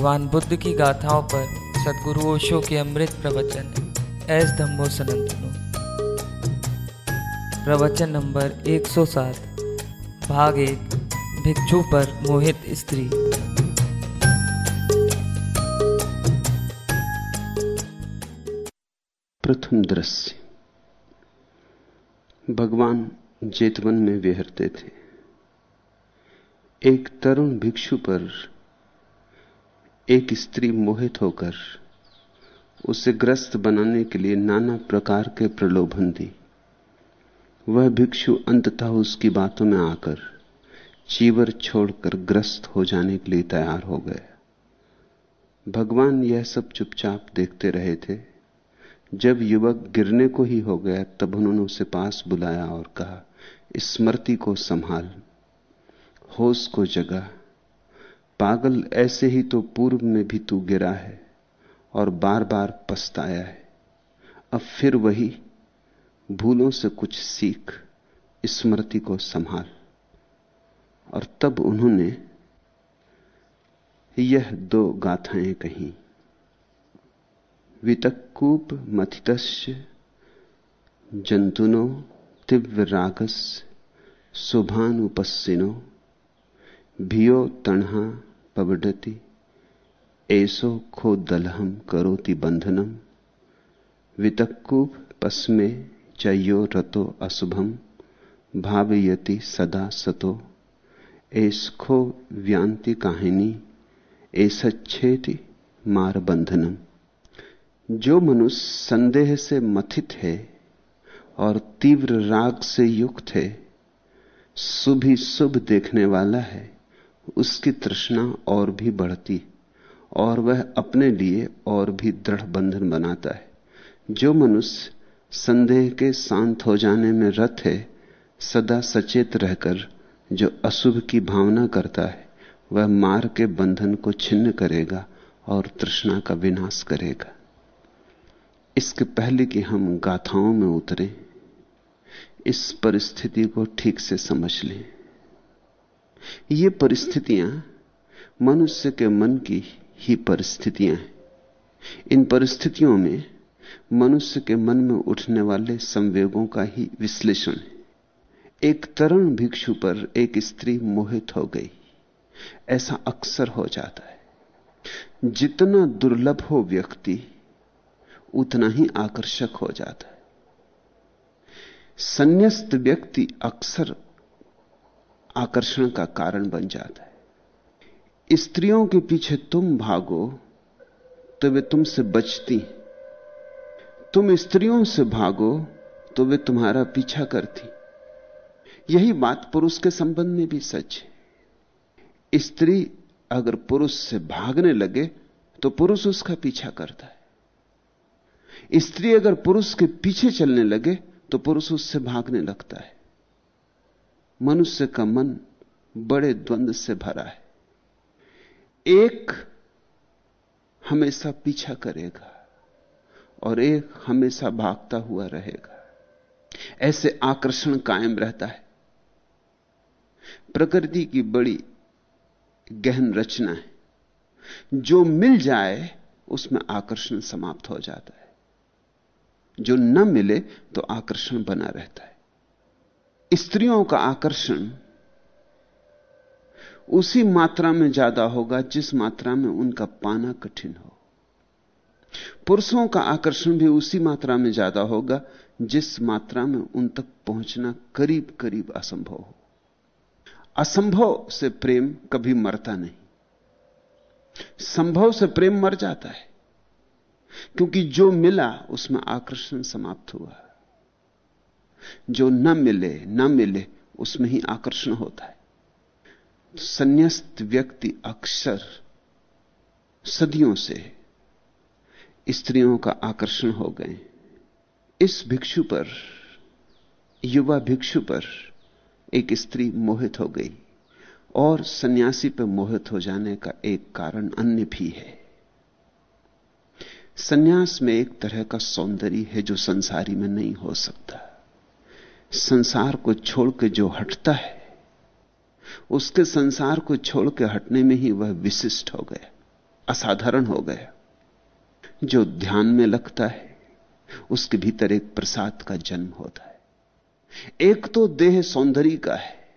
भगवान बुद्ध की गाथाओं पर सदगुरु ओशो के अमृत प्रवचन, एस धम्मो सनंतनो। प्रवचन नंबर 107 भाग एक, भिक्षु पर मोहित स्त्री। प्रथम दृश्य। भगवान जेतवन में विहरते थे। एक तरुण भिक्षु पर एक स्त्री मोहित होकर उसे ग्रस्त बनाने के लिए नाना प्रकार के प्रलोभन दी। वह भिक्षु अंततः उसकी बातों में आकर चीवर छोड़कर ग्रस्त हो जाने के लिए तैयार हो गया भगवान यह सब चुपचाप देखते रहे थे। जब युवक गिरने को ही हो गया, तब उन्होंने उसे पास बुलाया और कहा स्मृति को संभाल। होश को जगा। पागल ऐसे ही तो पूर्व में भी तू गिरा है और बार बार पछताया है। अब फिर वही भूलों से कुछ सीख, स्मृति को संभाल। और तब उन्होंने यह दो गाथाएँ कही। वितक्कूप मथितस्य, जंतुनो तीव्र रागस, शुभानुपस्सिनो, भियो तणहा पवडति ऐसो खो दलहम करोति बंधनम। वितक्कूप पस्मे चयो रतो अशुभम। भावयति सदा सतो। ऐसखो व्यांति काहिनी। ऐसच्छेति मार बंधनम। जो मनुष्य संदेह से मथित है और तीव्र राग से युक्त है शुभ ही शुभ देखने वाला है। उसकी तृष्णा और भी बढ़ती और वह अपने लिए और भी दृढ़ बंधन बनाता है। जो मनुष्य संदेह के शांत हो जाने में रत है, सदा सचेत रहकर जो अशुभ की भावना करता है, वह मार के बंधन को छिन्न करेगा और तृष्णा का विनाश करेगा। इसके पहले कि हम गाथाओं में उतरे, इस परिस्थिति को ठीक से समझ लें। ये परिस्थितियाँ मनुष्य के मन की ही परिस्थितियाँ हैं। इन परिस्थितियों में मनुष्य के मन में उठने वाले संवेगों का ही विश्लेषण है। एक तरुण भिक्षु पर एक स्त्री मोहित हो गई। ऐसा अक्सर हो जाता है। जितना दुर्लभ हो व्यक्ति, उतना ही आकर्षक हो जाता है। संन्यास्त व्यक्ति अक्सर आकर्षण का कारण बन जाता है। स्त्रियों के पीछे तुम भागो तो वे तुमसे बचती तुम स्त्रियों से भागो तो वे तुम्हारा पीछा करती यही बात पुरुष के संबंध में भी सच है। स्त्री अगर पुरुष से भागने लगे तो पुरुष उसका पीछा करता है। स्त्री अगर पुरुष के पीछे चलने लगे तो पुरुष उससे भागने लगता है। मनुष्य का मन बड़े द्वंद्व से भरा है। एक हमेशा पीछा करेगा और एक हमेशा भागता हुआ रहेगा। ऐसे आकर्षण कायम रहता है। प्रकृति की बड़ी गहन रचना है। जो मिल जाए, उसमें आकर्षण समाप्त हो जाता है। जो न मिले तो आकर्षण बना रहता है। स्त्रियों का आकर्षण उसी मात्रा में ज़्यादा होगा जिस मात्रा में उनका पाना कठिन हो। पुरुषों का आकर्षण भी उसी मात्रा में ज़्यादा होगा जिस मात्रा में उन तक पहुँचना करीब करीब असंभव हो। असंभव से प्रेम कभी मरता नहीं। संभव से प्रेम मर जाता है, क्योंकि जो मिला उसमें आकर्षण समाप्त हुआ। जो न मिले न मिले, उसमें ही आकर्षण होता है। संन्यास्त व्यक्ति अक्सर सदियों से स्त्रियों का आकर्षण हो गए। इस भिक्षु पर, युवा भिक्षु पर एक स्त्री मोहित हो गई और सन्यासी पर मोहित हो जाने का एक कारण अन्य भी है। सन्यास में एक तरह का सौंदर्य है जो संसारी में नहीं हो सकता। संसार को छोड़ के जो हटता है, उसके संसार को छोड़ के हटने में ही वह विशिष्ट हो गया, असाधारण हो गया। जो ध्यान में लगता है, उसके भीतर एक प्रसाद का जन्म होता है। एक तो देह सौंदर्य का है,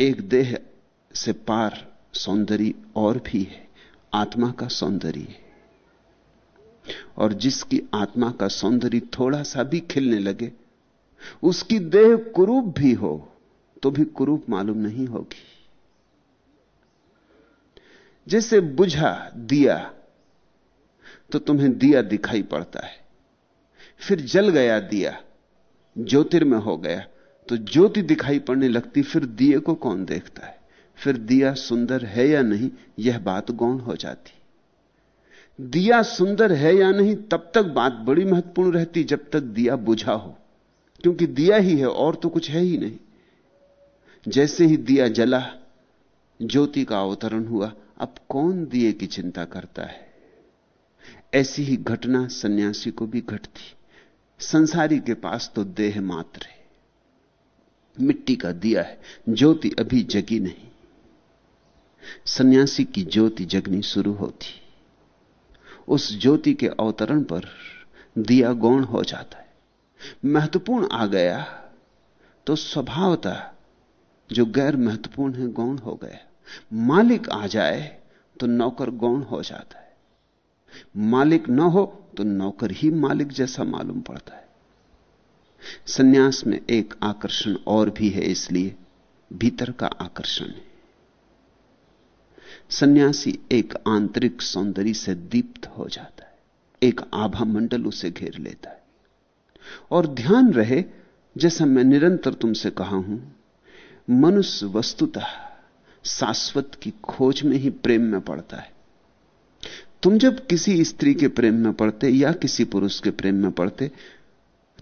एक देह से पार सौंदर्य और भी है, आत्मा का सौंदर्य है। और जिसकी आत्मा का सौंदर्य थोड़ा सा भी खिलने लगे उसकी देह कुरूप भी हो तो भी कुरूप मालूम नहीं होगी। जैसे बुझा दिया तो तुम्हें दिया दिखाई पड़ता है। फिर जल गया दिया ज्योतिर्मय हो गया तो ज्योति दिखाई पड़ने लगती, फिर दिए को कौन देखता है? फिर दिया सुंदर है या नहीं, यह बात गौण हो जाती। दिया सुंदर है या नहीं, तब तक बात बड़ी महत्वपूर्ण रहती, जब तक दिया बुझा हो। क्योंकि दिया ही है और तो कुछ है ही नहीं। जैसे ही दिया जला, ज्योति का अवतरण हुआ, अब कौन दिए की चिंता करता है? ऐसी ही घटना सन्यासी को भी घटती। संसारी के पास तो देह मात्र है। मिट्टी का दिया है, ज्योति अभी जगी नहीं। सन्यासी की ज्योति जगनी शुरू होती। उस ज्योति के अवतरण पर दिया गौण हो जाता है। महत्वपूर्ण आ गया तो स्वभावता जो गैर महत्वपूर्ण है, गौण हो गया। मालिक आ जाए तो नौकर गौण हो जाता है। मालिक न हो तो नौकर ही मालिक जैसा मालूम पड़ता है। सन्यास में एक आकर्षण और भी है, इसलिए भीतर का आकर्षण है। सन्यासी एक आंतरिक सौंदर्य से दीप्त हो जाता है। एक आभा मंडल उसे घेर लेता है। और ध्यान रहे, जैसा मैं निरंतर तुमसे कहा हूँ, मनुष्य वस्तुतः शाश्वत की खोज में ही प्रेम में पड़ता है। तुम जब किसी स्त्री के प्रेम में पड़ते या किसी पुरुष के प्रेम में पड़ते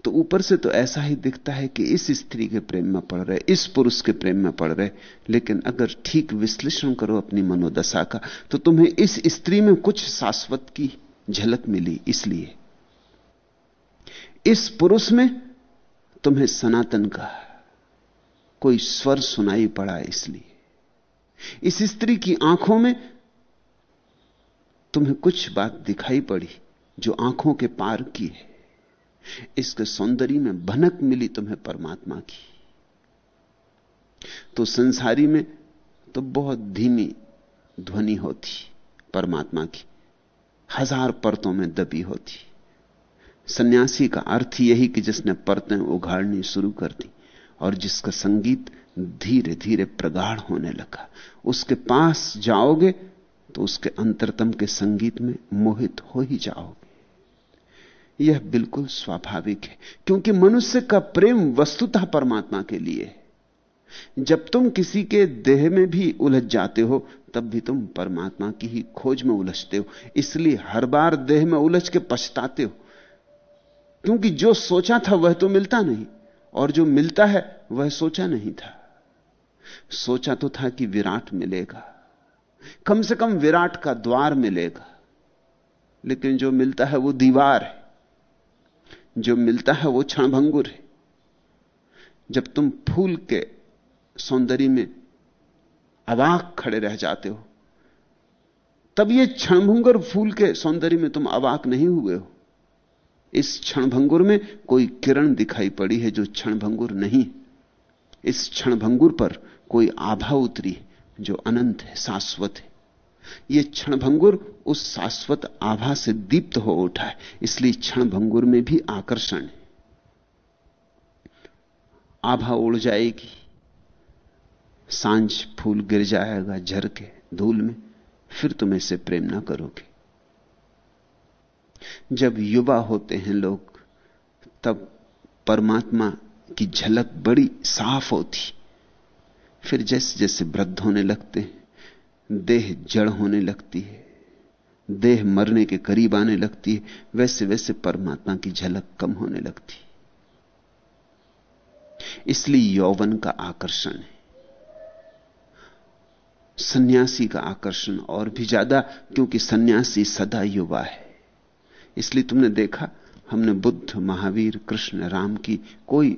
तो ऊपर से तो ऐसा ही दिखता है कि इस स्त्री के प्रेम में पड़ रहे, इस पुरुष के प्रेम में पड़ रहे, लेकिन अगर ठीक विश्लेषण करो अपनी मनोदशा का तो तुम्हें इस स्त्री में कुछ शाश्वत की झलक मिली, इसलिए। इस पुरुष में तुम्हें सनातन का कोई स्वर सुनाई पड़ा इसलिए। इस स्त्री की आँखों में तुम्हें कुछ बात दिखाई पड़ी जो आँखों के पार की है। इसके सौंदर्य में भनक मिली तुम्हें परमात्मा की। तो संसारी में तो बहुत धीमी ध्वनि होती परमात्मा की, हज़ार परतों में दबी होती। सन्यासी का अर्थ यही कि जिसने परतें उघाड़नी शुरू कर दी और जिसका संगीत धीरे धीरे प्रगाढ़ होने लगा, उसके पास जाओगे तो उसके अंतरतम के संगीत में मोहित हो ही जाओगे। यह बिल्कुल स्वाभाविक है, क्योंकि मनुष्य का प्रेम वस्तुतः परमात्मा के लिए है। जब तुम किसी के देह में भी उलझ जाते हो, तब भी तुम परमात्मा की ही खोज में उलझते हो, इसलिए हर बार देह में उलझ के पछताते हो। क्योंकि जो सोचा था वह तो मिलता नहीं, और जो मिलता है वह सोचा नहीं था। सोचा तो था कि विराट मिलेगा, कम से कम विराट का द्वार मिलेगा, लेकिन जो मिलता है वो दीवार है, जो मिलता है वो क्षणभंगुर है। जब तुम फूल के सौंदर्य में अवाक खड़े रह जाते हो, तब ये क्षणभंगुर फूल के सौंदर्य में तुम अवाक नहीं हुए हो। इस क्षणभंगुर में कोई किरण दिखाई पड़ी है जो क्षणभंगुर नहीं। इस क्षणभंगुर पर कोई आभा उतरी जो अनंत है, शाश्वत है। यह क्षणभंगुर उस शाश्वत आभा से दीप्त हो उठा है, इसलिए क्षणभंगुर में भी आकर्षण है। आभा उड़ जाएगी। साँझ फूल गिर जाएगा झर के धूल में, फिर तुम इसे प्रेम ना करोगे। जब युवा होते हैं लोग, तब परमात्मा की झलक बड़ी साफ़ होती। फिर जैसे जैसे वृद्ध होने लगते हैं, देह जड़ होने लगती है, देह मरने के करीब आने लगती है, वैसे वैसे परमात्मा की झलक कम होने लगती। इसलिए यौवन का आकर्षण है। सन्यासी का आकर्षण और भी ज़्यादा, क्योंकि सन्यासी सदा युवा है। इसलिए तुमने देखा, हमने बुद्ध, महावीर, कृष्ण, राम की कोई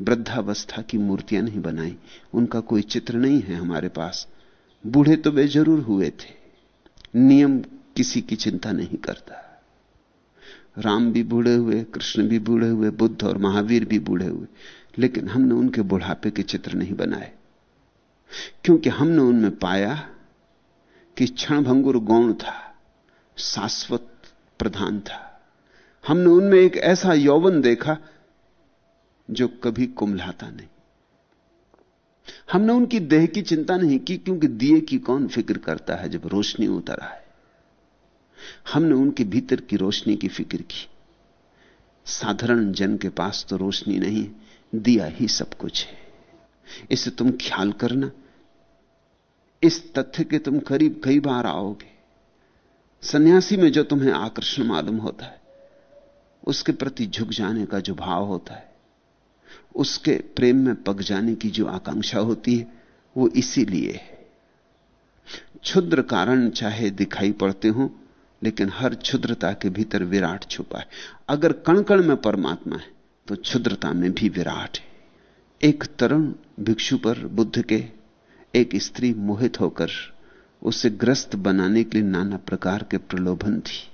वृद्धावस्था की मूर्तियाँ नहीं बनाई। उनका कोई चित्र नहीं है हमारे पास। बूढ़े तो वे ज़रूर हुए थे। नियम किसी की चिंता नहीं करता। राम भी बूढ़े हुए, कृष्ण भी बूढ़े हुए, बुद्ध और महावीर भी बूढ़े हुए, लेकिन हमने उनके बुढ़ापे के चित्र नहीं बनाए। क्योंकि हमने उनमें पाया कि क्षणभंगुर गौण था, शाश्वत प्रधान था। हमने उनमें एक ऐसा यौवन देखा जो कभी कुमलाता नहीं। हमने उनकी देह की चिंता नहीं की, क्योंकि दिए की कौन फ़िक्र करता है जब रोशनी उतर आए। हमने उनके भीतर की रोशनी की फ़िक्र की। साधारण जन के पास तो रोशनी नहीं, दिया ही सब कुछ है। इसे तुम ख्याल करना। इस तथ्य के तुम करीब कई बार आओगे। सन्यासी में जो तुम्हें आकर्षण मालूम होता है, उसके प्रति झुक जाने का जो भाव होता है, उसके प्रेम में पक जाने की जो आकांक्षा होती है, वो इसीलिए है। क्षुद्र कारण चाहे दिखाई पड़ते हो, लेकिन हर क्षुद्रता के भीतर विराट छुपा है। अगर कण कण में परमात्मा है तो क्षुद्रता में भी विराट है। एक तरुण भिक्षु पर बुद्ध के एक स्त्री मोहित होकर उसे ग्रस्त बनाने के लिए नाना प्रकार के प्रलोभन थी।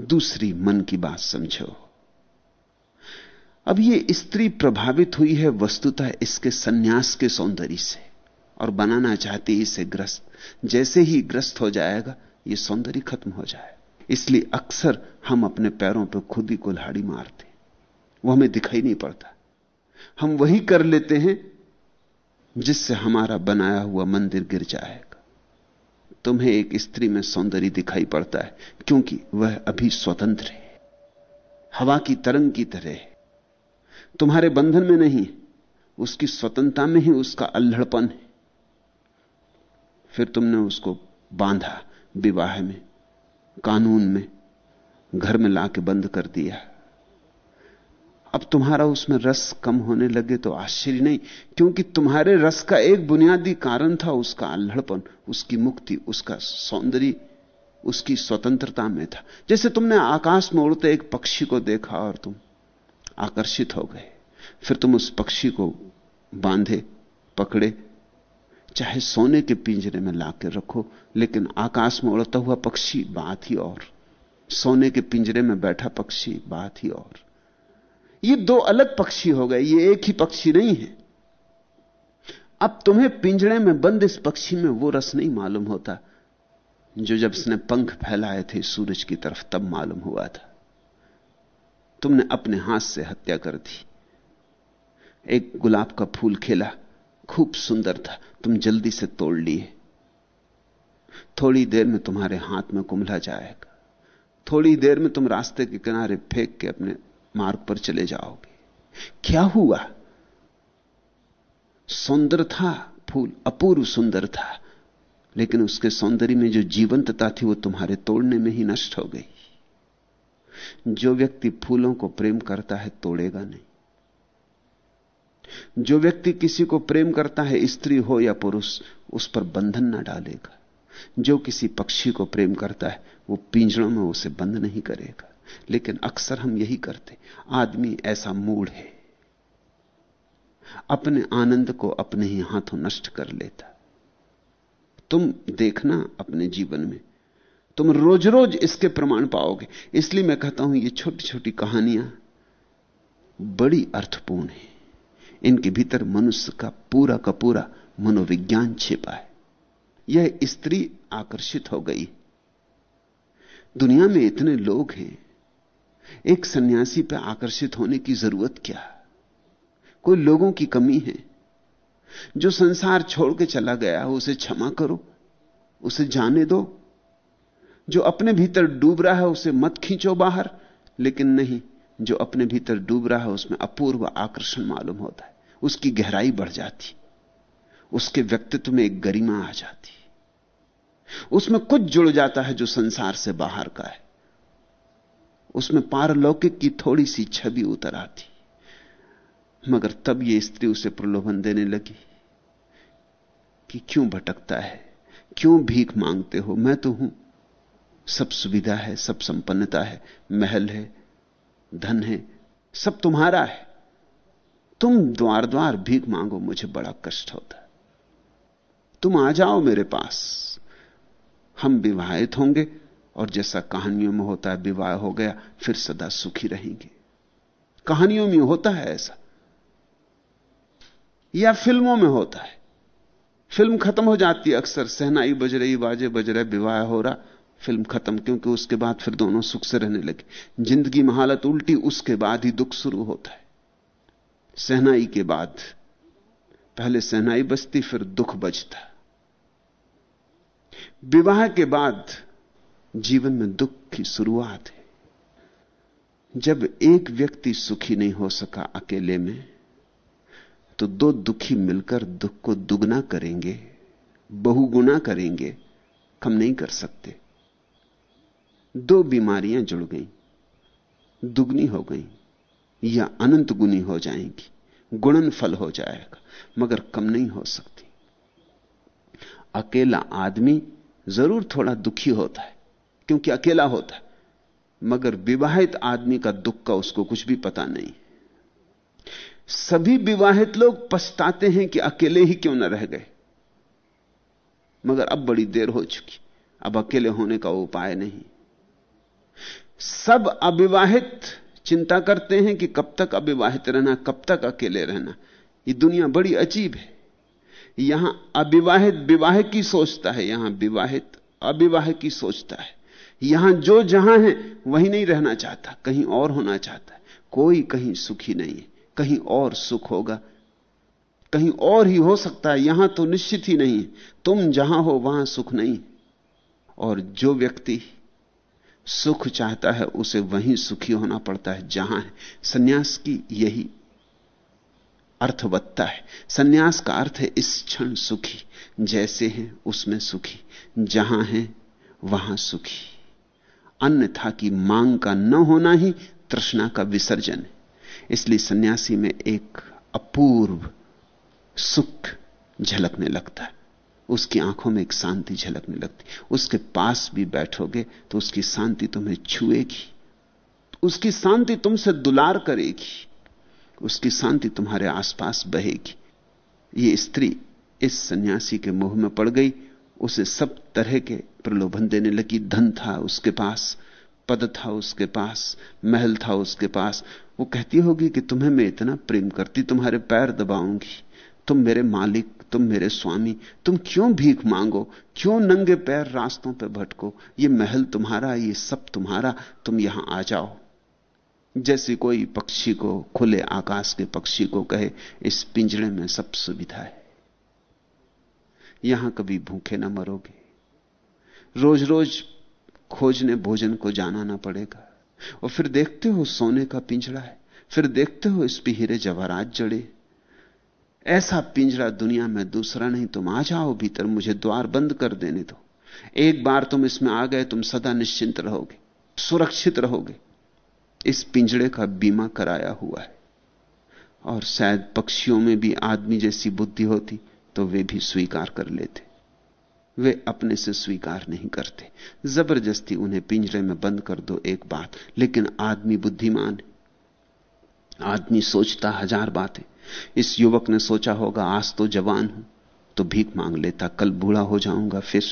दूसरी, मन की बात समझो। अब ये स्त्री प्रभावित हुई है वस्तुतः इसके सन्यास के सौंदर्य से, और बनाना चाहती इसे ग्रस्त। जैसे ही ग्रस्त हो जाएगा, ये सौंदर्य खत्म हो जाए। इसलिए अक्सर हम अपने पैरों पर खुद ही कुल्हाड़ी मारते वो हमें दिखाई नहीं पड़ता। हम वही कर लेते हैं जिससे हमारा बनाया हुआ मंदिर गिर जाएगा। तुम्हें एक स्त्री में सौंदर्य दिखाई पड़ता है, क्योंकि वह अभी स्वतंत्र है। हवा की तरंग की तरह है। तुम्हारे बंधन में नहीं, उसकी स्वतंत्रता में ही उसका अल्हड़पन है। फिर तुमने उसको बांधा, विवाह में, कानून में, घर में लाके बंद कर दिया। अब तुम्हारा उसमें रस कम होने लगे तो आश्चर्य नहीं, क्योंकि तुम्हारे रस का एक बुनियादी कारण था उसका अल्हड़पन, उसकी मुक्ति, उसका सौंदर्य, उसकी स्वतंत्रता में था। जैसे तुमने आकाश में उड़ते एक पक्षी को देखा और तुम आकर्षित हो गए, फिर तुम उस पक्षी को बांधे, पकड़े, चाहे सोने के पिंजरे में लाकर रखो, लेकिन आकाश में उड़ता हुआ पक्षी बात ही और, सोने के पिंजरे में बैठा पक्षी बात ही और। ये दो अलग पक्षी हो गए, ये एक ही पक्षी नहीं है। अब तुम्हें पिंजड़े में बंद इस पक्षी में वो रस नहीं मालूम होता, जो जब उसने पंख फैलाए थे सूरज की तरफ़, तब मालूम हुआ था। तुमने अपने हाथ से हत्या कर दी। एक गुलाब का फूल खिला, खूब सुंदर था, तुम जल्दी से तोड़ लिए। थोड़ी देर में तुम्हारे हाथ में कुमला जाएगा। थोड़ी देर में तुम रास्ते के किनारे फेंक के अपने मार्ग पर चले जाओगे। क्या हुआ? सुंदर था फूल, अपूर्व सुंदर था, लेकिन उसके सौंदर्य में जो जीवंतता थी वो तुम्हारे तोड़ने में ही नष्ट हो गई। जो व्यक्ति फूलों को प्रेम करता है, तोड़ेगा नहीं। जो व्यक्ति किसी को प्रेम करता है, स्त्री हो या पुरुष, उस पर बंधन ना डालेगा। जो किसी पक्षी को प्रेम करता है, वो पिंजड़ों में उसे बंद नहीं करेगा। लेकिन अक्सर हम यही करते, आदमी ऐसा मूड है। अपने आनंद को अपने ही हाथों नष्ट कर लेता। तुम देखना अपने जीवन में, तुम रोज रोज इसके प्रमाण पाओगे। इसलिए मैं कहता हूँ, ये छोटी छोटी कहानियाँ बड़ी अर्थपूर्ण है। इनके भीतर मनुष्य का पूरा का पूरा मनोविज्ञान छिपा है। यह स्त्री आकर्षित हो गई। दुनिया में इतने लोग हैं एक सन्यासी पर आकर्षित होने की ज़रूरत क्या कोई लोगों की कमी है? जो संसार छोड़ के चला गया उसे क्षमा करो, उसे जाने दो। जो अपने भीतर डूब रहा है, उसे मत खींचो बाहर, लेकिन नहीं, जो अपने भीतर डूब रहा है, उसमें अपूर्व आकर्षण मालूम होता है। उसकी गहराई बढ़ जाती, उसके व्यक्तित्व में एक गरिमा आ जाती। उसमें कुछ जुड़ जाता है जो संसार से बाहर का है। उसमें पारलौकिक की थोड़ी सी छवि उतर आती। मगर तब यह स्त्री उसे प्रलोभन देने लगी कि क्यों भटकता है? क्यों भीख मांगते हो? मैं तो हूँ। सब सुविधा है, सब संपन्नता है, महल है, धन है, सब तुम्हारा है। तुम द्वार द्वार भीख मांगो, मुझे बड़ा कष्ट होता। तुम आ जाओ मेरे पास। हम विवाहित होंगे और जैसा कहानियों में होता है, विवाह हो गया, फिर सदा सुखी रहेंगे। कहानियों में होता है ऐसा। या फ़िल्मों में होता है। फ़िल्म खत्म हो जाती है अक्सर, सहनाई बज रही, बाजे बज रहे, विवाह हो रहा, फ़िल्म खत्म, क्योंकि उसके बाद फिर दोनों सुख से रहने लगे। ज़िंदगी में हालत उल्टी, उसके बाद ही दुख शुरू होता है। सहनाई के बाद, पहले सहनाई बजती, फिर दुख बजता। विवाह के बाद जीवन में दुख की शुरुआत है। जब एक व्यक्ति सुखी नहीं हो सका अकेले में तो दो दुखी मिलकर दुख को दुगना करेंगे, बहुगुना करेंगे, कम नहीं कर सकते। दो बीमारियाँ जुड़ गई, दुगनी हो गई, या अनंत गुनी हो जाएँगी गुणन फल हो जाएगा, मगर कम नहीं हो सकती। अकेला आदमी ज़रूर थोड़ा दुखी होता है क्योंकि अकेला होता मगर विवाहित आदमी का दुख का उसको कुछ भी पता नहीं। सभी विवाहित लोग पछताते हैं कि अकेले ही क्यों न रह गए। मगर अब बड़ी देर हो चुकी। अब अकेले होने का उपाय नहीं। सब अविवाहित चिंता करते हैं कि कब तक अविवाहित रहना, कब तक अकेले रहना। ये दुनिया बड़ी अजीब है। यहाँ अविवाहित विवाह की सोचता है, यहाँ विवाहित अविवाह की सोचता है। यहाँ जो जहाँ है, वहीं नहीं रहना चाहता, कहीं और होना चाहता है। कोई कहीं सुखी नहीं है, कहीं और सुख होगा। कहीं और ही हो सकता है, यहाँ तो निश्चित ही नहीं तुम जहाँ हो, वहाँ सुख नहीं और जो व्यक्ति सुख चाहता है, उसे वहीं सुखी होना पड़ता है, जहाँ है। सन्यास की यही अर्थवत्ता है। सन्यास का अर्थ है, इस क्षण सुखी, जैसे हैं, उसमें सुखी। जहाँ है, वहाँ सुखी। अन्यथा की मांग का न होना ही तृष्णा का विसर्जन है। इसलिए सन्यासी में एक अपूर्व सुख झलकने लगता है। उसकी आँखों में एक शांति झलकने लगती उसके पास भी बैठोगे तो उसकी शांति तुम्हें छुएगी। उसकी शांति तुमसे दुलार करेगी। उसकी शांति तुम्हारे आसपास बहेगी। ये स्त्री इस सन्यासी के मुँह में पड़ गई। उसे सब तरह के प्रलोभन देने लगी। धन था उसके पास, पद था उसके पास, महल था उसके पास। वो कहती होगी कि तुम्हें मैं इतना प्रेम करती, तुम्हारे पैर दबाऊँगी। तुम मेरे मालिक, तुम मेरे स्वामी, तुम क्यों भीख मांगो? क्यों नंगे पैर रास्तों पर भटको? ये महल तुम्हारा, ये सब तुम्हारा, तुम यहाँ आ जाओ। जैसे कोई पक्षी को, खुले आकाश के पक्षी को कहे, इस पिंजड़े में सब सुविधा है। यहाँ कभी भूखे ना मरोगे। रोज रोज खोजने, भोजन को जाना ना पड़ेगा। और फिर देखते हो सोने का पिंजड़ा है, फिर देखते हो इस पर हीरे जवाहरात जड़े। ऐसा पिंजरा दुनिया में दूसरा नहीं, तुम आ जाओ भीतर, मुझे द्वार बंद कर देने दो। एक बार तुम इसमें आ गए, तुम सदा निश्चिंत रहोगे, सुरक्षित रहोगे। इस पिंजड़े का बीमा कराया हुआ है। और शायद पक्षियों में भी आदमी जैसी बुद्धि होती तो वे भी स्वीकार कर लेते। वे अपने से स्वीकार नहीं करते। ज़बरदस्ती उन्हें पिंजरे में बंद कर दो एक बात, लेकिन आदमी बुद्धिमान है। आदमी सोचता हज़ार बातें। इस युवक ने सोचा होगा, आज तो जवान हूँ तो भीख मांग लेता, कल बूढ़ा हो जाऊँगा, फिर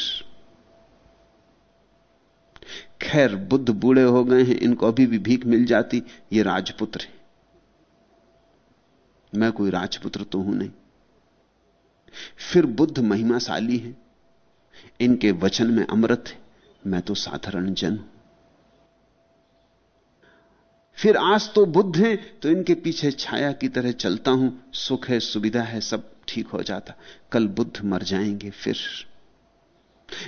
खैर, बुद्ध बूढ़े हो गए हैं, इनको अभी भी भीख मिल जाती, ये राजपुत्र है। मैं कोई राजपुत्र तो हूँ नहीं। फिर बुद्ध महिमाशाली है। इनके वचन में अमृत है, मैं तो साधारण जन हूँ। फिर आज तो बुद्ध हैं तो इनके पीछे छाया की तरह चलता हूँ। सुख है, सुविधा है, सब ठीक हो जाता। कल बुद्ध मर जाएँगे फिर।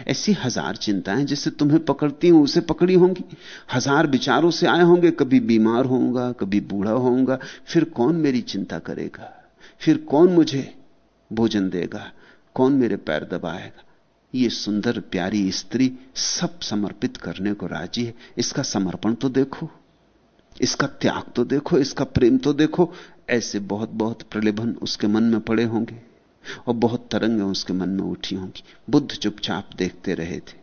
ऐसी हज़ार चिंताएँ जिससे तुम्हें पकड़ती हूँ, उसे पकड़ी होंगी। हज़ार विचारों से आए होंगे, कभी बीमार होऊँगा, कभी बूढ़ा होऊँगा। फिर कौन मेरी चिंता करेगा? फिर कौन मुझे भोजन देगा। कौन मेरे पैर दबाएगा? ये सुंदर, प्यारी स्त्री सब समर्पित करने को राज़ी है। इसका समर्पण तो देखो, इसका त्याग तो देखो, इसका प्रेम तो देखो। ऐसे बहुत बहुत प्रलोभन उसके मन में पड़े होंगे और बहुत तरंगें उसके मन में उठी होंगी। बुद्ध चुपचाप देखते रहे थे।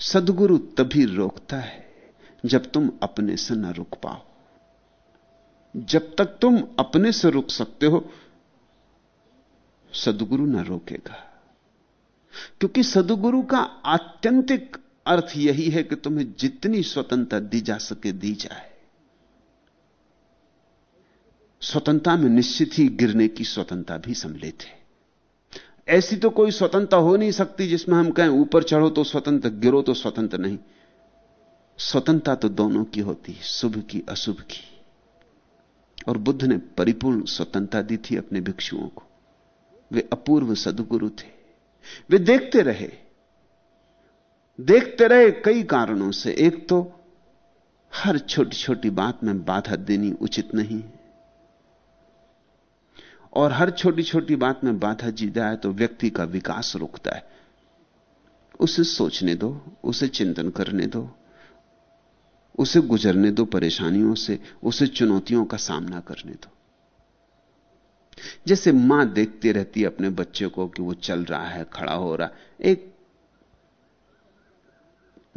सदगुरु तभी रोकता है जब तुम अपने से न रुक पाओ। जब तक तुम अपने से रुक सकते हो, सदगुरु ना रोकेगा। क्योंकि सदगुरु का आत्यंतिक अर्थ यही है कि तुम्हें जितनी स्वतंत्रता दी जा सके, दी जाए। स्वतंत्रता में निश्चित ही गिरने की स्वतंत्रता भी सम्मिलित है। ऐसी तो कोई स्वतंत्रता हो नहीं सकती जिसमें हम कहें, ऊपर चढ़ो तो स्वतंत्र गिरो तो स्वतंत्र नहीं। स्वतंत्रता तो दोनों की होती शुभ की, अशुभ की। और बुद्ध ने परिपूर्ण स्वतंत्रता दी थी अपने भिक्षुओं को। वे अपूर्व सदगुरु थे। वे देखते रहे। देखते रहे कई कारणों से। एक तो हर छोटी छोटी बात में बाधा देनी उचित नहीं और हर छोटी छोटी बात में बाधा जी जाए तो व्यक्ति का विकास रुकता है। उसे सोचने दो, उसे चिंतन करने दो। उसे गुजरने दो परेशानियों से, उसे चुनौतियों का सामना करने दो। जैसे माँ देखती रहती है अपने बच्चे को कि वो चल रहा है, खड़ा हो रहा एक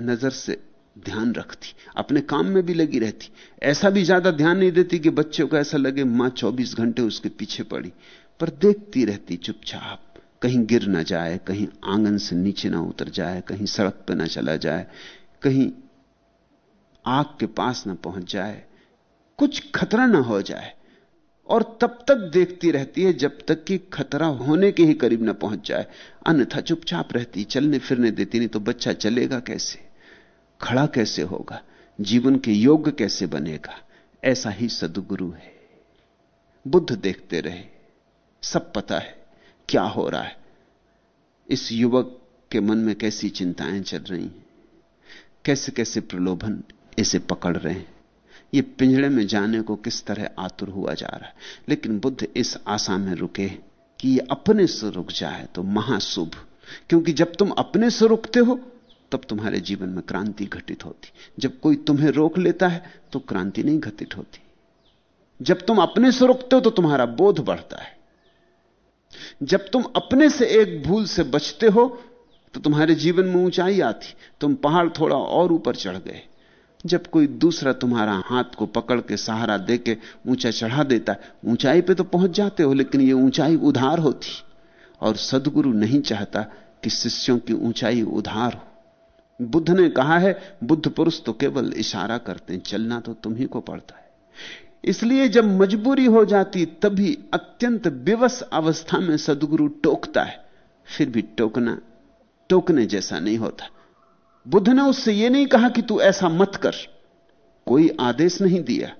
नज़र से ध्यान रखती, अपने काम में भी लगी रहती। ऐसा भी ज़्यादा ध्यान नहीं देती कि बच्चे को ऐसा लगे माँ 24 घंटे उसके पीछे पड़ी, पर देखती रहती चुपचाप, कहीं गिर ना जाए, कहीं आँगन से नीचे ना उतर जाए, कहीं सड़क पर ना चला जाए, कहीं आग के पास ना पहुँच जाए, कुछ खतरा ना हो जाए, और तब तक देखती रहती है जब तक कि खतरा होने के ही करीब ना पहुँच जाए। अन्यथा चुपचाप रहती, चलने फिरने देती, नहीं तो बच्चा चलेगा कैसे? खड़ा कैसे होगा? जीवन के योग्य कैसे बनेगा? ऐसा ही सदगुरु है। बुद्ध देखते रहे। सब पता है क्या हो रहा है। इस युवक के मन में कैसी चिंताएँ चल रही हैं? कैसे कैसे प्रलोभन इसे पकड़ रहे हैं। ये पिंजड़े में जाने को किस तरह आतुर हुआ जा रहा है। लेकिन बुद्ध इस आशा में रुके कि ये अपने से रुक जाए तो महाशुभ। क्योंकि जब तुम अपने से रुकते हो, तब तुम्हारे जीवन में क्रांति घटित होती। जब कोई तुम्हें रोक लेता है तो क्रांति नहीं घटित होती। जब तुम अपने से रुकते हो तो तुम्हारा बोध बढ़ता है। जब तुम अपने से एक भूल से बचते हो तो तुम्हारे जीवन में ऊंचाई आती। तुम पहाड़ थोड़ा और ऊपर चढ़ गए। जब कोई दूसरा तुम्हारा हाथ को पकड़ के सहारा दे के ऊँचा चढ़ा देता है, ऊंचाई पे तो पहुँच जाते हो, लेकिन यह ऊंचाई उधार होती। और सदगुरु नहीं चाहता कि शिष्यों की ऊंचाई उधार हो। बुद्ध ने कहा है, बुद्ध पुरुष तो केवल इशारा करते हैं, चलना तो तुम्ही को पड़ता है। इसलिए जब मजबूरी हो जाती, तभी अत्यंत विवश अवस्था में सदगुरु टोकता है। फिर भी टोकना, टोकने जैसा नहीं होता। बुद्ध ने उससे यह नहीं कहा कि तू ऐसा मत कर। कोई आदेश नहीं दिया।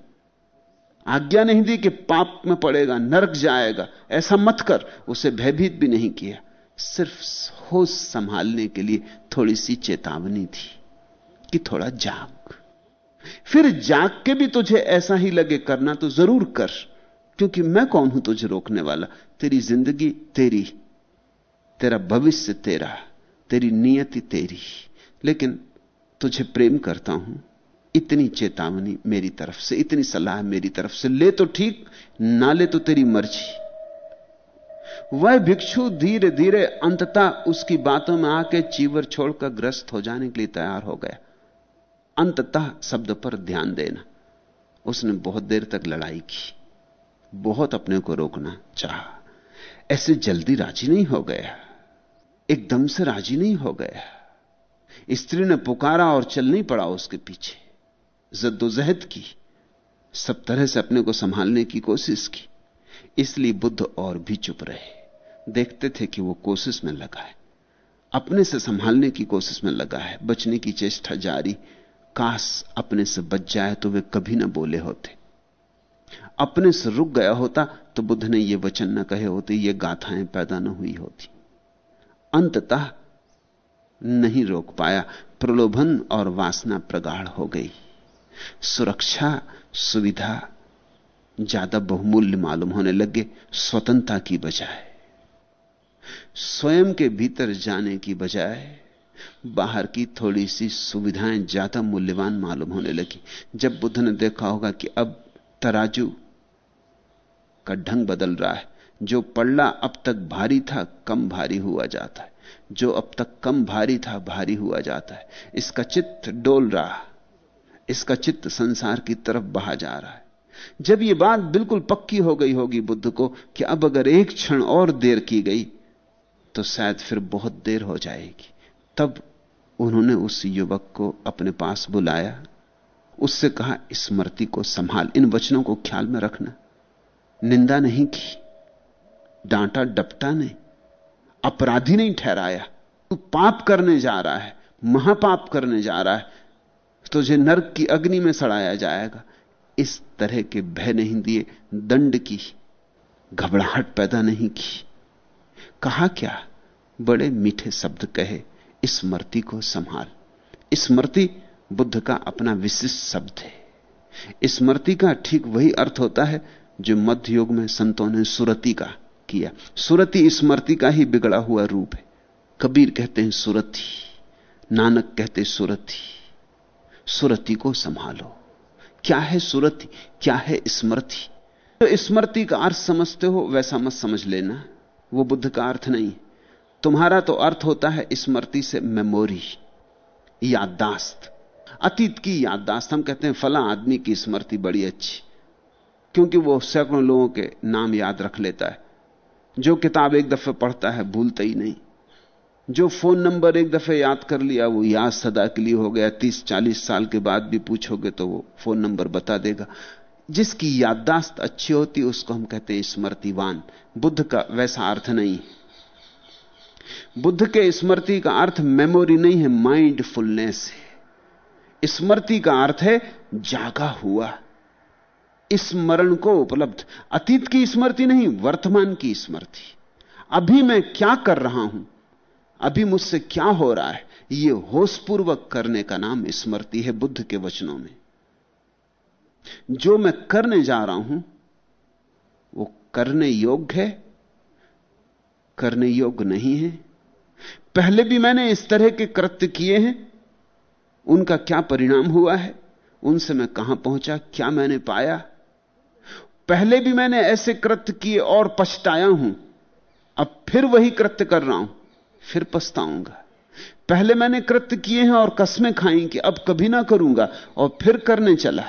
आज्ञा नहीं दी कि पाप में पड़ेगा, नरक जाएगा। ऐसा मत कर। उसे भयभीत भी नहीं किया। सिर्फ़ होश संभालने के लिए थोड़ी सी चेतावनी थी कि थोड़ा जाग। फिर जाग के भी तुझे ऐसा ही लगे, करना तो ज़रूर कर, क्योंकि मैं कौन हूँ तुझे रोकने वाला? तेरी ज़िंदगी तेरी, तेरा भविष्य तेरा, तेरी नियति तेरी। लेकिन तुझे प्रेम करता हूँ। इतनी चेतावनी मेरी तरफ़ से, इतनी सलाह मेरी तरफ़ से, ले तो ठीक, ना ले तो तेरी मर्ज़ी। वह भिक्षु धीरे धीरे अंततः उसकी बातों में आके चीवर छोड़कर ग्रस्त हो जाने के लिए तैयार हो गया। अंततः शब्द पर ध्यान देना। उसने बहुत देर तक लड़ाई की। बहुत अपने को रोकना चाहा। ऐसे जल्दी राज़ी नहीं हो गया। एकदम से राज़ी नहीं हो गया। स्त्री ने पुकारा और चल नहीं पड़ा उसके पीछे। जद्दोजहद की, सब तरह से अपने को संभालने की कोशिश की। इसलिए बुद्ध और भी चुप रहे। देखते थे कि वो कोशिश में लगा है। अपने से संभालने की कोशिश में लगा है। बचने की चेष्टा जारी। काश अपने से बच जाए तो वे कभी ना बोले होते। अपने से रुक गया होता तो बुद्ध ने ये वचन न कहे होते, ये गाथाएँ पैदा न हुई होती। अंततः नहीं रोक पाया। प्रलोभन और वासना प्रगाढ़ हो गई। सुरक्षा, सुविधा, ज़्यादा बहुमूल्य मालूम होने लगे स्वतंत्रता की बजाय। स्वयं के भीतर जाने की बजाय, बाहर की थोड़ी सी सुविधाएँ ज़्यादा मूल्यवान मालूम होने लगी। जब बुद्ध ने देखा होगा कि अब तराजू का ढंग बदल रहा है, जो पल्ला अब तक भारी था, कम भारी हुआ जाता है। जो अब तक कम भारी था, भारी हुआ जाता है। इसका चित्त डोल रहा इसका चित्त संसार की तरफ़ बहा जा रहा है। जब यह बात बिल्कुल पक्की हो गई होगी बुद्ध को कि अब अगर एक क्षण और देर की गई तो शायद फिर बहुत देर हो जाएगी। तब उन्होंने उस युवक को अपने पास बुलाया। उससे कहा स्मृति को संभाल, इन वचनों को ख्याल में रखना। निंदा नहीं की, डांटा डपटा नहीं। अपराधी नहीं ठहराया। तू पाप करने जा रहा है, महापाप करने जा रहा है, तुझे नरक की अग्नि में सड़ाया जाएगा। इस तरह के भय नहीं दिए दंड की, घबराहट पैदा नहीं की। कहा क्या? बड़े मीठे शब्द कहे स्मृति को संभाल। स्मृति बुद्ध का अपना विशिष्ट शब्द है। स्मृति का ठीक वही अर्थ होता है जो मध्य युग में संतों ने सुरति का। किया। सुरति स्मृति का ही बिगड़ा हुआ रूप है। कबीर कहते हैं, सुरति नानक कहते सुरति सुरति को संभालो। क्या है सुरति क्या है स्मृति तो स्मृति का अर्थ समझते हो, वैसा मत समझ लेना। वो बुद्ध का अर्थ नहीं। तुम्हारा तो अर्थ होता है स्मृति से मेमोरी, याददाश्त। अतीत की याददाश्त। हम कहते हैं, फला आदमी की स्मृति बड़ी अच्छी। क्योंकि वो सैकड़ों लोगों के नाम याद रख लेता है। जो किताब एक दफे पढ़ता है, भूलता ही नहीं। जो फ़ोन नंबर एक दफे याद कर लिया, वो याद सदा के लिए हो गया। तीस, चालीस साल के बाद भी पूछोगे तो वो फ़ोन नंबर बता देगा। जिसकी याददाश्त अच्छी होती, उसको हम कहते हैं स्मृतिवान। बुद्ध का वैसा अर्थ नहीं। बुद्ध के स्मृति का अर्थ मेमोरी नहीं है माइंडफुलनेस है। स्मृति का अर्थ है, जागा हुआ। स्मरण को उपलब्ध। अतीत की स्मृति नहीं, वर्तमान की स्मृति। अभी मैं क्या कर रहा हूँ? अभी मुझसे क्या हो रहा है? यह होशपूर्वक करने का नाम स्मृति है बुद्ध के वचनों में। जो मैं करने जा रहा हूँ, वो करने योग्य है? करने योग्य नहीं है? पहले भी मैंने इस तरह के कृत्य किए हैं। उनका क्या परिणाम हुआ है? उनसे मैं कहाँ पहुँचा? क्या मैंने पाया? पहले भी मैंने ऐसे कृत्य किए और पछताया हूँ। अब फिर वही कृत्य कर रहा हूँ, फिर पछताऊँगा। पहले मैंने कृत्य किए हैं और कस्में खाई कि अब कभी ना करूँगा, और फिर करने चला।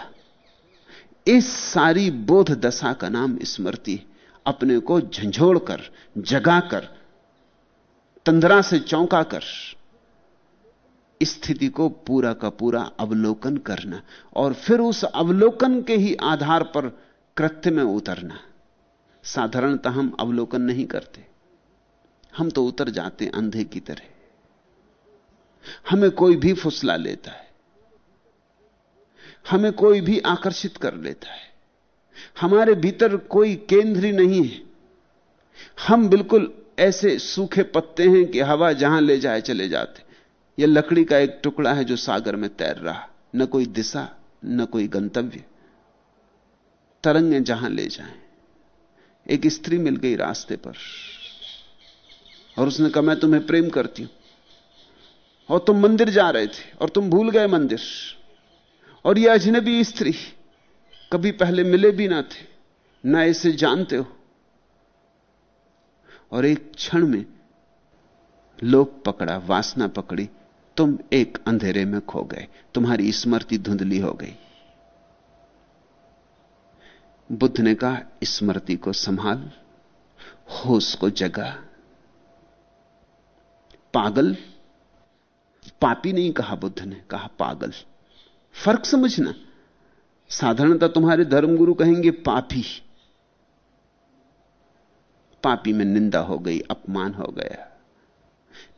इस सारी बोध दशा का नाम स्मृति अपने को झंझोड़ कर जगाकर तंद्रा से चौंका कर, स्थिति को पूरा का पूरा अवलोकन करना, और फिर उस अवलोकन के ही आधार पर कृत्य में उतरना। साधारणतः हम अवलोकन नहीं करते। हम तो उतर जाते अंधे की तरह। हमें कोई भी फुसला लेता है। हमें कोई भी आकर्षित कर लेता है। हमारे भीतर कोई केंद्र ही नहीं है। हम बिल्कुल ऐसे सूखे पत्ते हैं कि हवा जहाँ ले जाए चले जाते। यह लकड़ी का एक टुकड़ा है जो सागर में तैर रहा। न कोई दिशा, न कोई गंतव्य। तरंगे जहाँ ले जाएँ। एक स्त्री मिल गई रास्ते पर, और उसने कहा, मैं तुम्हें प्रेम करती हूँ, और तुम मंदिर जा रहे थे, और तुम भूल गए मंदिर, और यह अजनबी स्त्री कभी पहले मिले भी ना थे, ना इसे जानते हो। और एक क्षण में लोभ पकड़ा, वासना पकड़ी, तुम एक अंधेरे में खो गए, तुम्हारी स्मृति धुंधली हो गई। बुद्ध ने कहा स्मृति को संभाल, होश को जगा। पागल? पापी नहीं कहा बुद्ध ने, कहा पागल। फ़र्क समझना। साधारणतः तुम्हारे धर्मगुरु कहेंगे, पापी। पापी में निंदा हो गई, अपमान हो गया।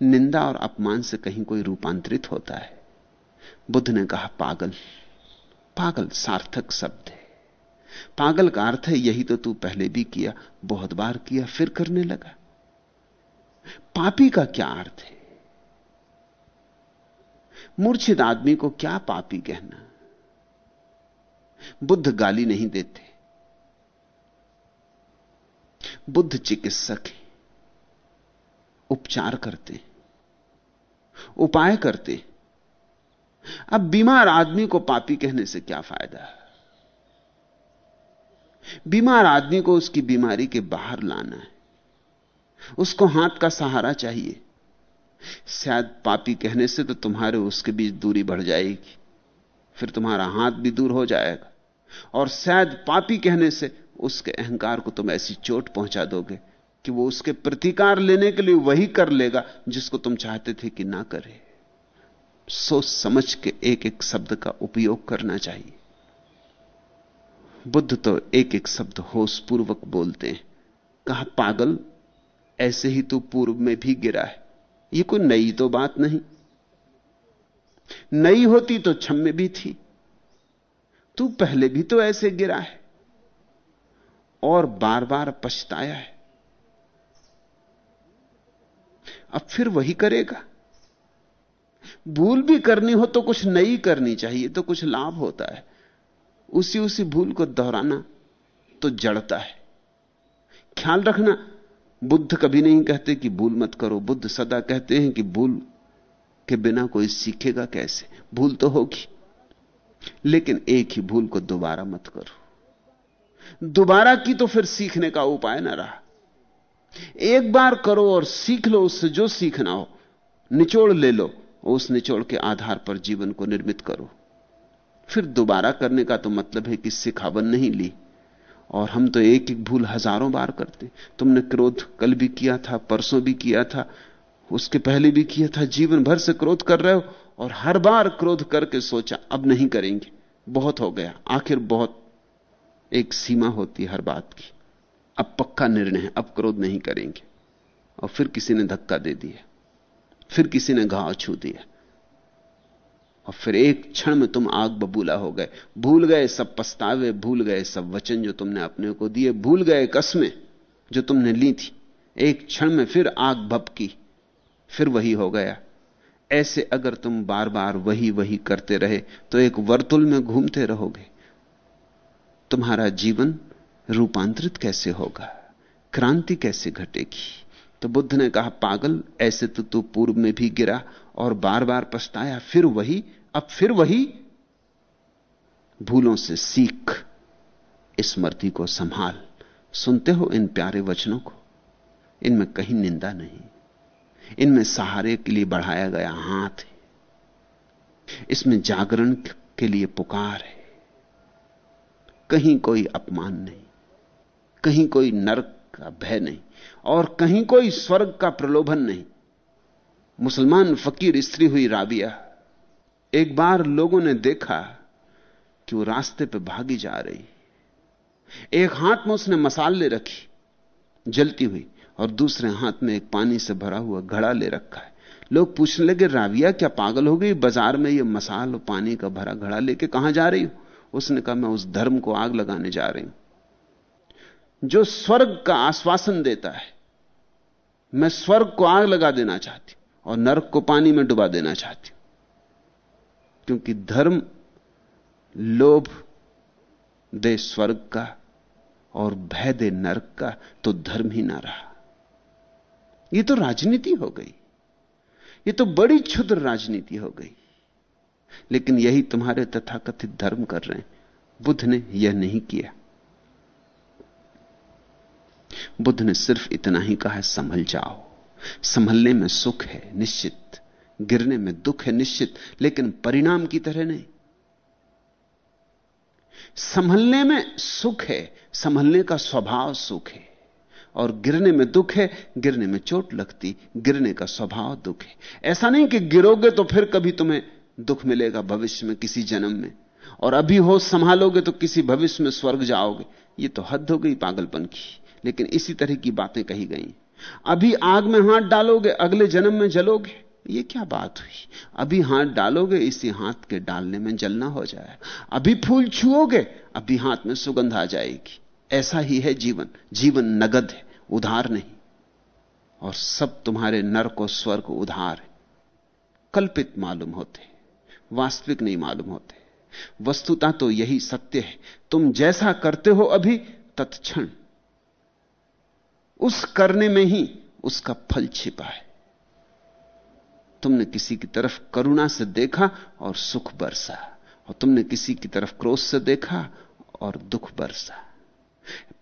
निंदा और अपमान से कहीं कोई रूपांतरित होता है। बुद्ध ने कहा, पागल पागल सार्थक शब्द है। पागल का अर्थ है, यही तो तू पहले भी किया, बहुत बार किया, फिर करने लगा। पापी का क्या अर्थ है? मूर्छित आदमी को क्या पापी कहना? बुद्ध गाली नहीं देते। बुद्ध चिकित्सक है। उपचार करते उपाय करते अब बीमार आदमी को पापी कहने से क्या फ़ायदा? बीमार आदमी को उसकी बीमारी के बाहर लाना है। उसको हाथ का सहारा चाहिए। शायद पापी कहने से तो तुम्हारे उसके बीच दूरी बढ़ जाएगी। फिर तुम्हारा हाथ भी दूर हो जाएगा। और शायद पापी कहने से उसके अहंकार को तुम ऐसी चोट पहुँचा दोगे कि वो उसके प्रतिकार लेने के लिए वही कर लेगा जिसको तुम चाहते थे कि ना करे। सोच समझ के एक एक शब्द का उपयोग करना चाहिए। बुद्ध तो एक एक शब्द होश पूर्वक बोलते हैं। कहा, पागल, ऐसे ही तू पूर्व में भी गिरा है। ये कोई नई तो बात नहीं। नई होती तो छम में भी थी। तू पहले भी तो ऐसे गिरा है। और बार बार पछताया है। अब फिर वही करेगा। भूल भी करनी हो तो कुछ नई करनी चाहिए तो कुछ लाभ होता है। उसी उसी भूल को दोहराना तो जड़ता है। ख्याल रखना, बुद्ध कभी नहीं कहते कि भूल मत करो। बुद्ध सदा कहते हैं कि भूल के बिना कोई सीखेगा कैसे? भूल तो होगी, लेकिन एक ही भूल को दोबारा मत करो। दोबारा की तो फिर सीखने का उपाय ना रहा। एक बार करो और सीख लो, उससे जो सीखना हो, निचोड़ ले लो, उस निचोड़ के आधार पर जीवन को निर्मित करो। फिर दोबारा करने का तो मतलब है कि सिखावन नहीं ली। और हम तो एक एक भूल हज़ारों बार करते। तुमने क्रोध कल भी किया था, परसों भी किया था, उसके पहले भी किया था, जीवन भर से क्रोध कर रहे हो, और हर बार क्रोध करके सोचा, अब नहीं करेंगे। बहुत हो गया। आखिर बहुत एक सीमा होती हर बात की। अब पक्का निर्णय है, अब क्रोध नहीं करेंगे। और फिर किसी ने धक्का दे दिया। फिर किसी ने घाव छू दिया। और फिर एक क्षण में तुम आग बबूला हो गए। भूल गए सब पछतावे, भूल गए सब वचन जो तुमने अपने को दिए, भूल गए कस्में जो तुमने ली थी। एक क्षण में फिर आग भपकी फिर वही हो गया। ऐसे अगर तुम बार बार वही वही करते रहे तो एक वर्तुल में घूमते रहोगे। तुम्हारा जीवन रूपांतरित कैसे होगा? क्रांति कैसे घटेगी? तो बुद्ध ने कहा, पागल, ऐसे तो तू पूर्व में भी गिरा और बार बार पछताया, फिर वही, अब फिर वही भूलों से सीख स्मृति को संभाल। सुनते हो इन प्यारे वचनों को। इनमें कहीं निंदा नहीं। इनमें सहारे के लिए बढ़ाया गया हाथ है। इसमें जागरण के लिए पुकार है। कहीं कोई अपमान नहीं। कहीं कोई नरक का भय नहीं। और कहीं कोई स्वर्ग का प्रलोभन नहीं। मुसलमान फकीर, स्त्री हुई राबिया। एक बार लोगों ने देखा कि वो रास्ते पे भागी जा रही। एक हाथ में उसने मसाल ले रखी, जलती हुई, और दूसरे हाथ में एक पानी से भरा हुआ घड़ा ले रखा है। लोग पूछने लगे राविया क्या पागल हो गई? बाज़ार में ये मसाल और पानी का भरा घड़ा लेके कहाँ जा रही हूँ? उसने कहा, मैं उस धर्म को आग लगाने जा रही हूँ। जो स्वर्ग का आश्वासन देता है, मैं स्वर्ग को आग लगा देना चाहती और नरक को पानी में डुबा देना चाहती हूँ। क्योंकि धर्म लोभ दे स्वर्ग का और भय दे नरक का तो धर्म ही ना रहा। यह तो राजनीति हो गई। ये तो बड़ी क्षुद्र राजनीति हो गई। लेकिन यही तुम्हारे तथाकथित धर्म कर रहे हैं। बुद्ध ने यह नहीं किया। बुद्ध ने सिर्फ़ इतना ही कहा, संभल जाओ। संभलने में सुख है निश्चित, गिरने में दुख है निश्चित, लेकिन परिणाम की तरह नहीं। संभलने में सुख है, संभलने का स्वभाव सुख है, और गिरने में दुख है, गिरने में चोट लगती, गिरने का स्वभाव दुख है। ऐसा नहीं कि गिरोगे तो फिर कभी तुम्हें दुख मिलेगा भविष्य में किसी जन्म में, और अभी हो संभालोगे तो किसी भविष्य में स्वर्ग जाओगे। ये तो हद हो गई पागलपन की, लेकिन इसी तरह की बातें कही गई। अभी आग में हाथ डालोगे, अगले जन्म में जलोगे। ये क्या बात हुई? अभी हाथ डालोगे, इसी हाथ के डालने में जलना हो जाए। अभी फूल छुओगे, अभी हाथ में सुगंध आ जाएगी। ऐसा ही है जीवन। जीवन नगद है, उधार नहीं। और सब तुम्हारे नर को, स्वर्ग उधार है। कल्पित मालूम होते, वास्तविक नहीं मालूम होते। वस्तुता तो यही सत्य है। तुम जैसा करते हो अभी, तत्क्षण उस करने में ही उसका फल छिपा है। तुमने किसी की तरफ़ करुणा से देखा और सुख बरसा, और तुमने किसी की तरफ़ क्रोध से देखा और दुख बरसा।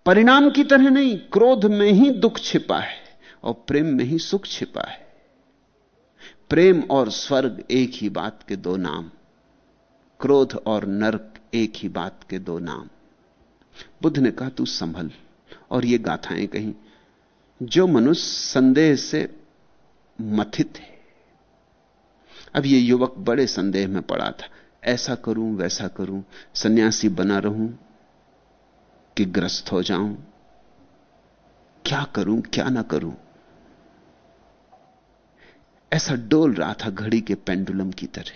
परिणाम की तरह नहीं, क्रोध में ही दुख छिपा है और प्रेम में ही सुख छिपा है। प्रेम और स्वर्ग एक ही बात के दो नाम, क्रोध और नरक एक ही बात के दो नाम। बुद्ध ने कहा, तू संभल। और ये गाथाएँ कहीं जो मनुष्य संदेह से मथित है। अब ये युवक बड़े संदेह में पड़ा था। ऐसा करूँ, वैसा करूँ, सन्यासी बना रहूँ कि ग्रस्त हो जाऊँ। क्या करूँ, क्या ना करूँ? ऐसा डोल रहा था घड़ी के पेंडुलम की तरह।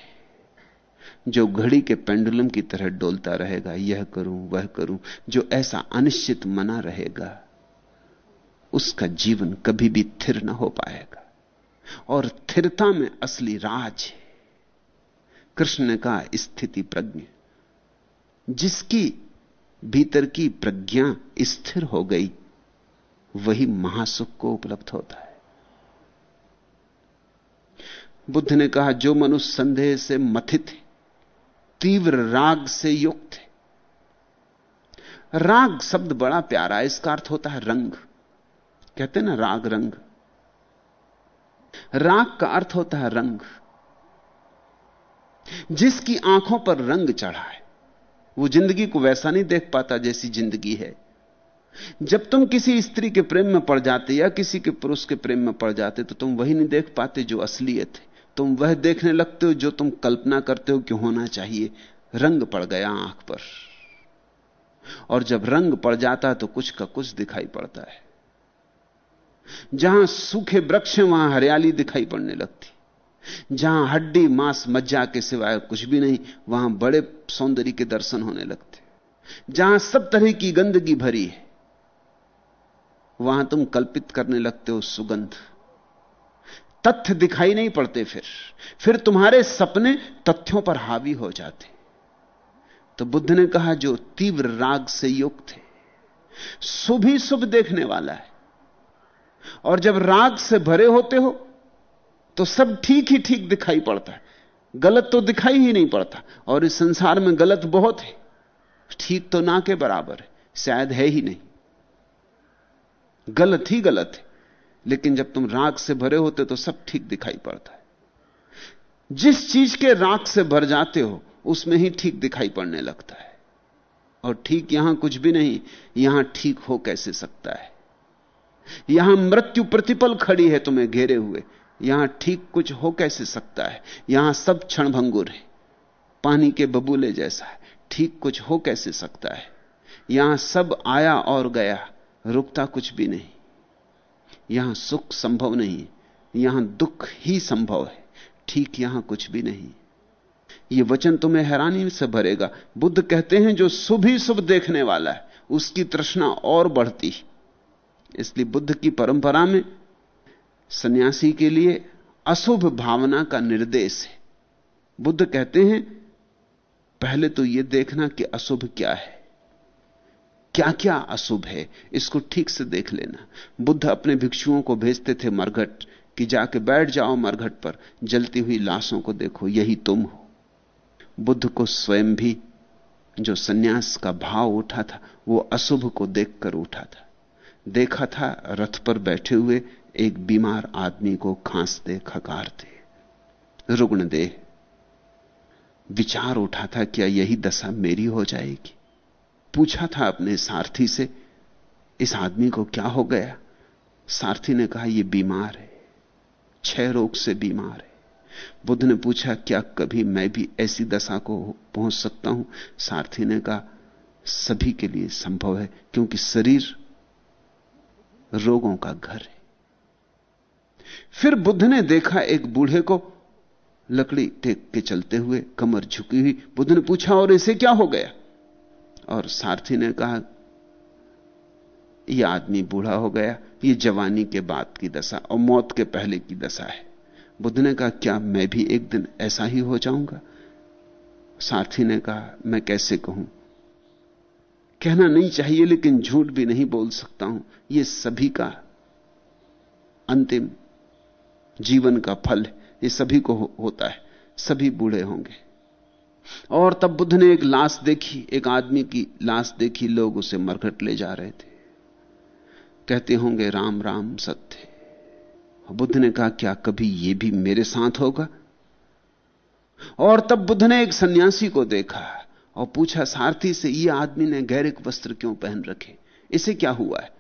जो घड़ी के पेंडुलम की तरह डोलता रहेगा, यह करूँ, वह करूँ, जो ऐसा अनिश्चित मना रहेगा। उसका जीवन कभी भी थिर ना हो पाएगा। और थिरता में असली राज है। कृष्ण कहा स्थिति प्रज्ञ। जिसकी भीतर की प्रज्ञा स्थिर हो गई, वही महासुख को उपलब्ध होता है। बुद्ध ने कहा, जो मनुष्य संदेह से मथित है, तीव्र राग से युक्त है। राग शब्द बड़ा प्यारा इसका अर्थ होता है रंग। कहते ना राग रंग। राग का अर्थ होता है रंग। जिसकी आँखों पर रंग चढ़ा है, वो ज़िंदगी को वैसा नहीं देख पाता जैसी ज़िंदगी है। जब तुम किसी स्त्री के प्रेम में पड़ जाते या किसी के पुरुष के प्रेम में पड़ जाते तो तुम वही नहीं देख पाते जो असलियत है। तुम वह देखने लगते हो जो तुम कल्पना करते हो कि होना चाहिए। रंग पड़ गया आँख पर। और जब रंग पड़ जाता है तो कुछ का कुछ दिखाई पड़ता है। जहाँ सूखे वृक्ष हैं, वहाँ हरियाली दिखाई पड़ने लगती। जहाँ हड्डी, मांस, मज्जा के सिवाय कुछ भी नहीं, वहाँ बड़े सौंदर्य के दर्शन होने लगते। जहाँ सब तरह की गंदगी भरी है, वहाँ तुम कल्पित करने लगते हो सुगंध। तथ्य दिखाई नहीं पड़ते फिर। फिर तुम्हारे सपने तथ्यों पर हावी हो जाते। तो बुद्ध ने कहा, जो तीव्र राग से युक्त है, शुभ ही शुभ देखने वाला है। और जब राग से भरे होते हो तो सब ठीक ही ठीक दिखाई पड़ता है। गलत तो दिखाई ही नहीं पड़ता, और इस संसार में गलत बहुत है। ठीक तो ना के बराबर है, शायद है ही नहीं। गलत ही गलत है, लेकिन जब तुम राग से भरे होते तो सब ठीक दिखाई पड़ता है। जिस चीज़ के राग से भर जाते हो, उसमें ही ठीक दिखाई पड़ने लगता है। और ठीक यहाँ कुछ भी नहीं, यहाँ ठीक हो कैसे सकता है? यहाँ मृत्यु प्रतिपल खड़ी है तुम्हें घेरे हुए। यहाँ ठीक कुछ हो कैसे सकता है? यहाँ सब क्षण भंगुर है। पानी के बबूले जैसा है। ठीक कुछ हो कैसे सकता है? यहाँ सब आया और गया, रुकता कुछ भी नहीं। यहाँ सुख संभव नहीं, यहाँ दुख ही संभव है। ठीक यहाँ कुछ भी नहीं। यह वचन तुम्हें हैरानी से भरेगा। बुद्ध कहते हैं, जो शुभ ही शुभ देखने वाला है, उसकी तृष्णा और बढ़ती इसलिए बुद्ध की परंपरा में सन्यासी के लिए अशुभ भावना का निर्देश है। बुद्ध कहते हैं, पहले तो यह देखना कि अशुभ क्या है। क्या क्या अशुभ है, इसको ठीक से देख लेना। बुद्ध अपने भिक्षुओं को भेजते थे मरघट कि जाके बैठ जाओ मरघट पर, जलती हुई लाशों को देखो, यही तुम हो। बुद्ध को स्वयं भी जो सन्यास का भाव उठा था, वो अशुभ को देखकर उठा था। देखा था, रथ पर बैठे हुए एक बीमार आदमी को खांसते, खकारते। रुग्ण दे विचार उठा था, क्या यही दशा मेरी हो जाएगी? पूछा था अपने सारथी से, इस आदमी को क्या हो गया? सारथी ने कहा यह बीमार है। छह रोग से बीमार है। बुद्ध ने पूछा, क्या कभी मैं भी ऐसी दशा को पहुँच सकता हूँ? सारथी ने कहा, सभी के लिए संभव है, क्योंकि शरीर रोगों का घर है। फिर बुद्ध ने देखा एक बूढ़े को, लकड़ी टेक के चलते हुए कमर झुकी हुई। बुद्ध ने पूछा, और इसे क्या हो गया? और सारथी ने कहा यह आदमी बूढ़ा हो गया। यह जवानी के बाद की दशा और मौत के पहले की दशा है। बुद्ध ने कहा, क्या मैं भी एक दिन ऐसा ही हो जाऊँगा? सारथी ने कहा, मैं कैसे कहूँ? कहना नहीं चाहिए लेकिन झूठ भी नहीं बोल सकता हूँ। यह सभी का अंतिम जीवन का फल ये सभी को हो, होता है। सभी बूढ़े होंगे। और तब बुद्ध ने एक लाश देखी एक आदमी की लाश देखी लोग उसे मरघट ले जा रहे थे। कहते होंगे राम राम सत्य बुद्ध ने कहा क्या कभी यह भी मेरे साथ होगा? और तब बुद्ध ने एक सन्यासी को देखा। और पूछा, सारथी से यह आदमी ने गैरिक वस्त्र क्यों पहन रखे? इसे क्या हुआ है?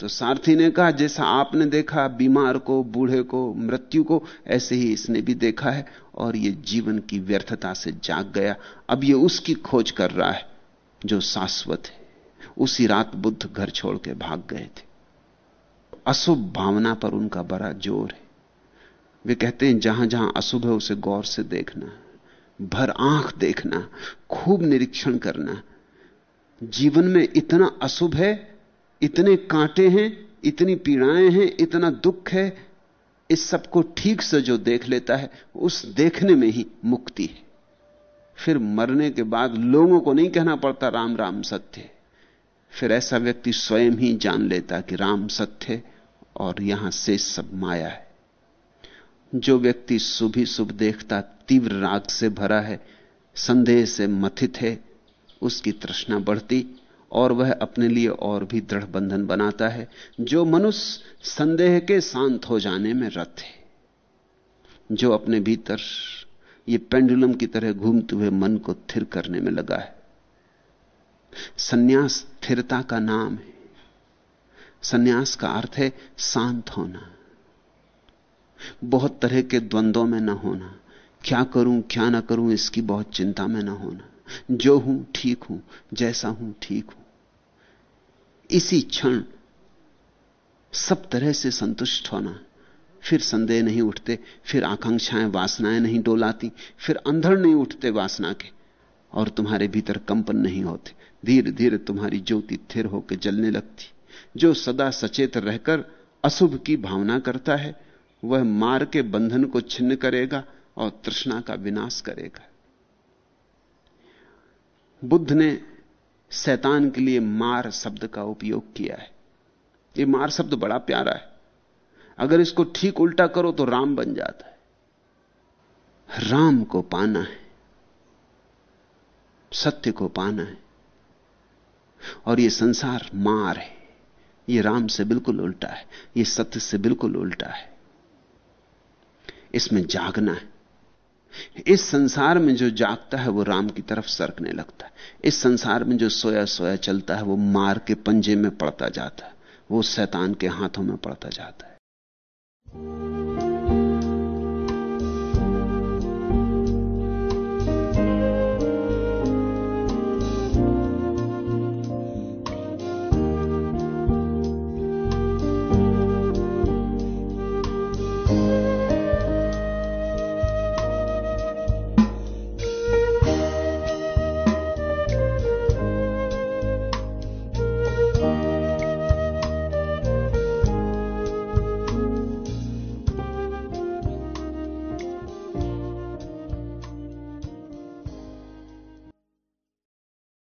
तो सारथी ने कहा, जैसा आपने देखा, बीमार को, बूढ़े को, मृत्यु को, ऐसे ही इसने भी देखा है और ये जीवन की व्यर्थता से जाग गया। अब ये उसकी खोज कर रहा है, जो शाश्वत है। उसी रात बुद्ध घर छोड़ के भाग गए थे। अशुभ भावना पर उनका बड़ा ज़ोर है। वे कहते हैं जहाँ जहाँ अशुभ है, उसे गौर से देखना भर आँख देखना, खूब निरीक्षण करना। जीवन में इतना अशुभ है, इतने कांटे हैं, इतनी पीड़ाएँ हैं, इतना दुख है, इस सबको ठीक से जो देख लेता है, उस देखने में ही मुक्ति है। फिर मरने के बाद लोगों को नहीं कहना पड़ता राम राम सत्य। फिर ऐसा व्यक्ति स्वयं ही जान लेता कि राम सत्य और यहाँ से सब माया है। जो व्यक्ति ही शुभ देखता तीव्र राग से भरा है, संदेह से मथित है, उसकी तृष्णा बढ़ती और वह अपने लिए और भी दृढ़ बंधन बनाता है, जो मनुष्य संदेह के शांत हो जाने में रत है, जो अपने भीतर ये पेंडुलम की तरह घूमते हुए मन को थिर करने में लगा है। सन्यास स्थिरता का नाम है। सन्यास का अर्थ है शांत होना। बहुत तरह के द्वंद्वों में न होना। क्या करूँ, क्या ना करूँ, इसकी बहुत चिंता में न होना। जो हूँ, ठीक हूँ, जैसा हूँ, ठीक हूँ। इसी क्षण सब तरह से संतुष्ट होना। फिर संदेह नहीं उठते, फिर आकांक्षाएँ वासनाएँ नहीं डोलाती, फिर अंधड़ नहीं उठते वासना के। और तुम्हारे भीतर कंपन नहीं होते। धीरे धीरे तुम्हारी ज्योति थिर होकर जलने लगती। जो सदा सचेत रहकर अशुभ की भावना करता है वह मार के बंधन को छिन्न करेगा और तृष्णा का विनाश करेगा। बुद्ध ने शैतान के लिए मार शब्द का उपयोग किया है। यह मार शब्द बड़ा प्यारा है। अगर इसको ठीक उल्टा करो तो राम बन जाता है। राम को पाना है। सत्य को पाना है। और यह संसार मार है। यह राम से बिल्कुल उल्टा है। यह सत्य से बिल्कुल उल्टा है। इसमें जागना है। इस संसार में जो जागता है, वो राम की तरफ़ सरकने लगता है। इस संसार में जो सोया सोया चलता है, वो मार के पंजे में पड़ता जाता है। वो शैतान के हाथों में पड़ता जाता है।